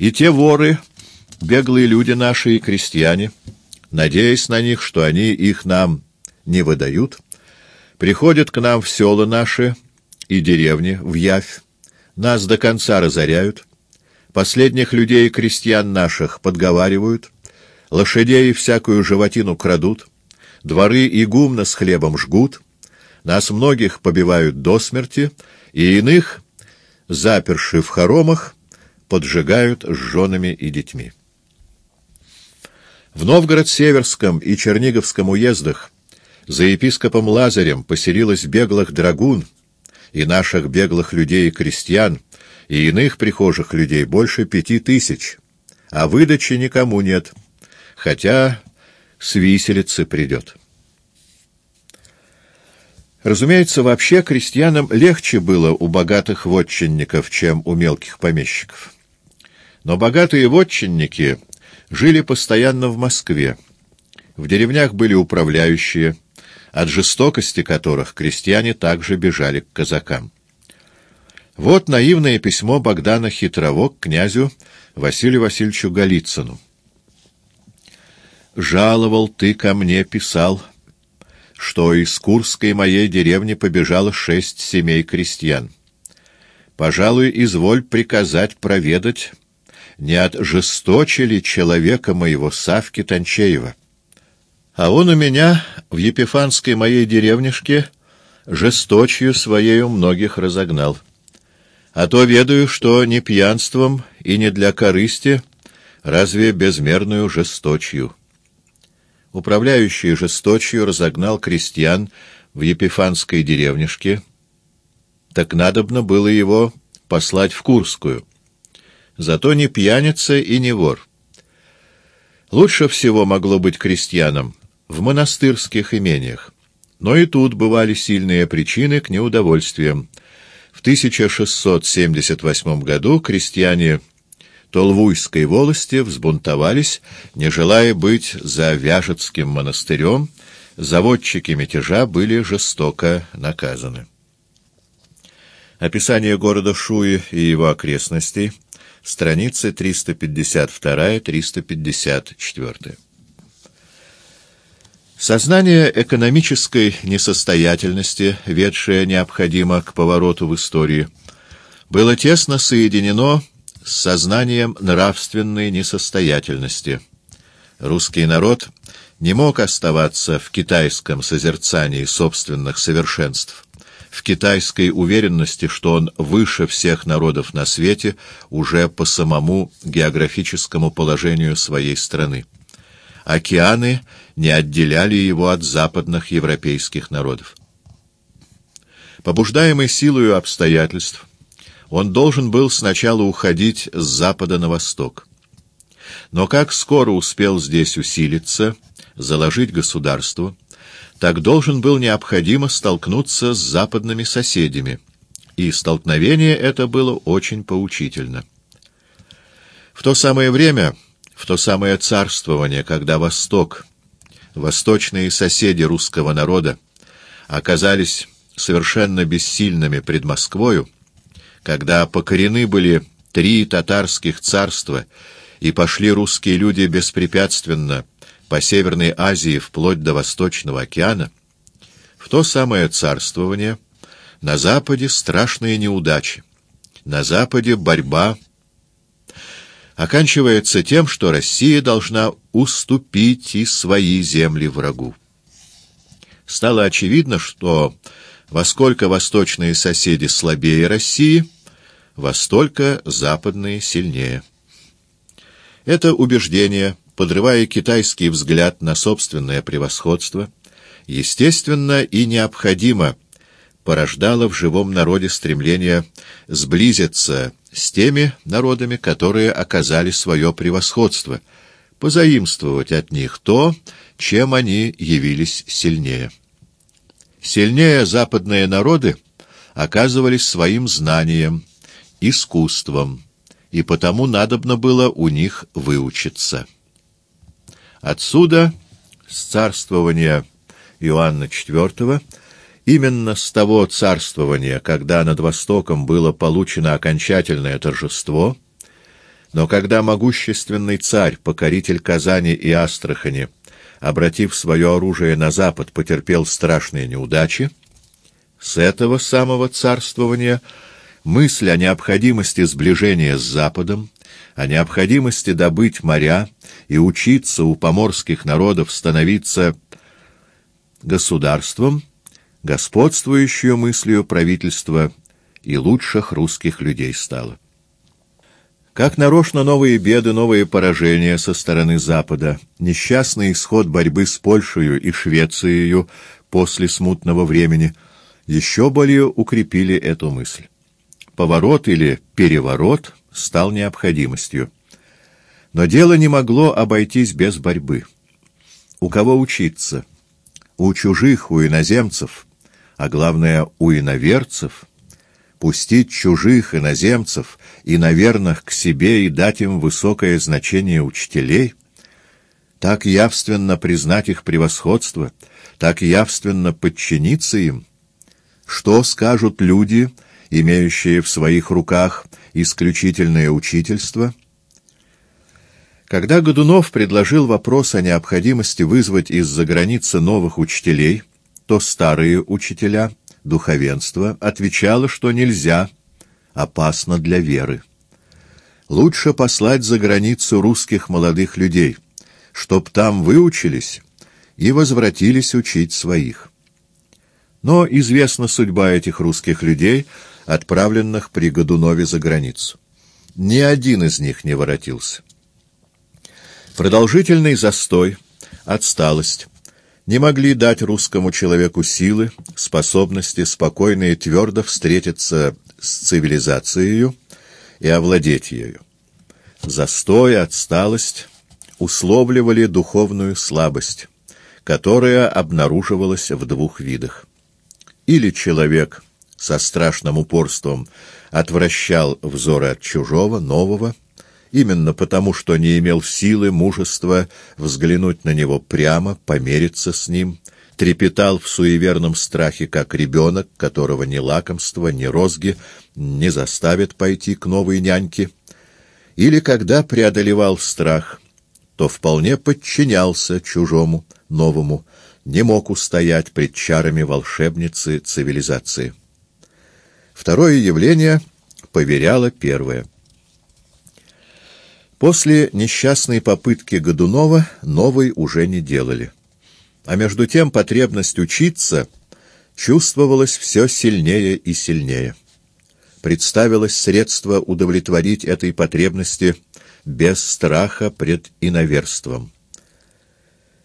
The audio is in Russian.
И те воры, беглые люди наши и крестьяне, надеясь на них, что они их нам не выдают, приходят к нам в села наши и деревни, в Явь, нас до конца разоряют, последних людей и крестьян наших подговаривают, лошадей и всякую животину крадут, дворы и гумна с хлебом жгут, нас многих побивают до смерти, и иных, заперши в хоромах, поджигают с женами и детьми. В Новгород-Северском и Черниговском уездах за епископом Лазарем поселилось беглых драгун, и наших беглых людей и крестьян, и иных прихожих людей больше пяти тысяч, а выдачи никому нет, хотя с виселицы придет. Разумеется, вообще крестьянам легче было у богатых вотчинников, чем у мелких помещиков. Но богатые вотчинники жили постоянно в Москве. В деревнях были управляющие, от жестокости которых крестьяне также бежали к казакам. Вот наивное письмо Богдана Хитрово к князю Василию Васильевичу Голицыну. «Жаловал ты ко мне, писал, что из Курской моей деревни побежало шесть семей крестьян. Пожалуй, изволь приказать проведать, не от жесточили человека моего Савки Танчеева. А он у меня в Епифанской моей деревнишке жесточью своею многих разогнал. А то ведаю, что не пьянством и не для корысти, разве безмерную жесточью. Управляющий жесточью разогнал крестьян в Епифанской деревнишке, так надобно было его послать в Курскую. Зато не пьяница и не вор. Лучше всего могло быть крестьянам в монастырских имениях. Но и тут бывали сильные причины к неудовольствиям. В 1678 году крестьяне Толвуйской волости взбунтовались, не желая быть за Вяжецким монастырем, заводчики мятежа были жестоко наказаны. Описание города Шуи и его окрестностей — страницы 352-354. Сознание экономической несостоятельности, ведшее необходимо к повороту в истории, было тесно соединено с сознанием нравственной несостоятельности. Русский народ не мог оставаться в китайском созерцании собственных совершенств в китайской уверенности, что он выше всех народов на свете уже по самому географическому положению своей страны. Океаны не отделяли его от западных европейских народов. Побуждаемый силою обстоятельств, он должен был сначала уходить с запада на восток. Но как скоро успел здесь усилиться, заложить государство, так должен был необходимо столкнуться с западными соседями, и столкновение это было очень поучительно. В то самое время, в то самое царствование, когда Восток, восточные соседи русского народа оказались совершенно бессильными пред Москвою, когда покорены были три татарских царства и пошли русские люди беспрепятственно по Северной Азии вплоть до Восточного океана, в то самое царствование на Западе страшные неудачи, на Западе борьба оканчивается тем, что Россия должна уступить и свои земли врагу. Стало очевидно, что во сколько восточные соседи слабее России, во столько западные сильнее. Это убеждение подрывая китайский взгляд на собственное превосходство, естественно и необходимо порождало в живом народе стремление сблизиться с теми народами, которые оказали свое превосходство, позаимствовать от них то, чем они явились сильнее. Сильнее западные народы оказывались своим знанием, искусством, и потому надобно было у них выучиться. Отсюда, с царствования Иоанна IV, именно с того царствования, когда над Востоком было получено окончательное торжество, Но когда могущественный царь, покоритель Казани и Астрахани, обратив свое оружие на запад, потерпел страшные неудачи, с этого самого царствования мысль о необходимости сближения с Западом, о необходимости добыть моря и учиться у поморских народов становиться государством, господствующую мыслью правительства и лучших русских людей стало. Как нарочно новые беды, новые поражения со стороны Запада, несчастный исход борьбы с Польшей и Швецией после смутного времени еще более укрепили эту мысль. Поворот или переворот стал необходимостью. Но дело не могло обойтись без борьбы. У кого учиться? У чужих, у иноземцев, а главное, у иноверцев — пустить чужих иноземцев и наверных к себе и дать им высокое значение учителей, так явственно признать их превосходство, так явственно подчиниться им, что скажут люди, имеющие в своих руках исключительное учительство? Когда Годунов предложил вопрос о необходимости вызвать из-за границы новых учителей, то старые учителя — духовенство отвечало, что нельзя, опасно для веры. Лучше послать за границу русских молодых людей, чтоб там выучились и возвратились учить своих. Но известна судьба этих русских людей, отправленных при Годунове за границу. Ни один из них не воротился. Продолжительный застой, отсталость, не могли дать русскому человеку силы, способности спокойно и твердо встретиться с цивилизацией и овладеть ею. Застой, отсталость условливали духовную слабость, которая обнаруживалась в двух видах. Или человек со страшным упорством отвращал взоры от чужого, нового, именно потому, что не имел силы, мужества взглянуть на него прямо, помериться с ним, трепетал в суеверном страхе, как ребенок, которого ни лакомство, ни розги не заставят пойти к новой няньке, или когда преодолевал страх, то вполне подчинялся чужому, новому, не мог устоять пред чарами волшебницы цивилизации. Второе явление поверяло первое — После несчастной попытки Годунова новой уже не делали. А между тем потребность учиться чувствовалась все сильнее и сильнее. Представилось средство удовлетворить этой потребности без страха пред иноверством.